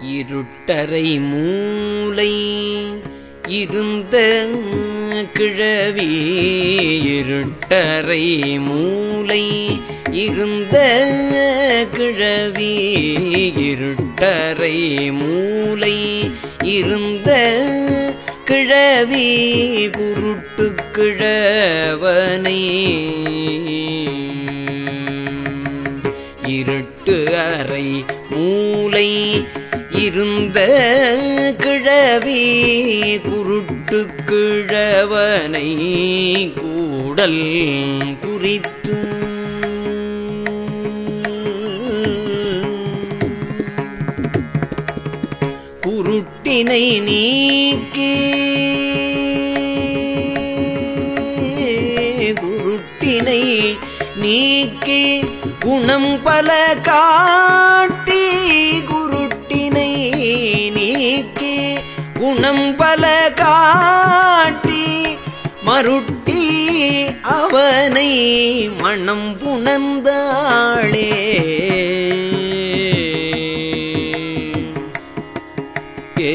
இருட்டரை மூலை இருந்த கிழவி இருட்டரை மூலை இருந்த கிழவி இருட்டரை மூலை இருந்த கிழவி குருட்டு கிழவனை இருட்டு அறை மூலை இருந்த கிழவி குருட்டு கிழவனை கூடல் குறித்து. குருட்டினை நீக்கி குருட்டினை நீக்கி குணம் பல கா குணம் பல காட்டி மருட்டி அவனை மணம் புணர்ந்தாளே. ஏ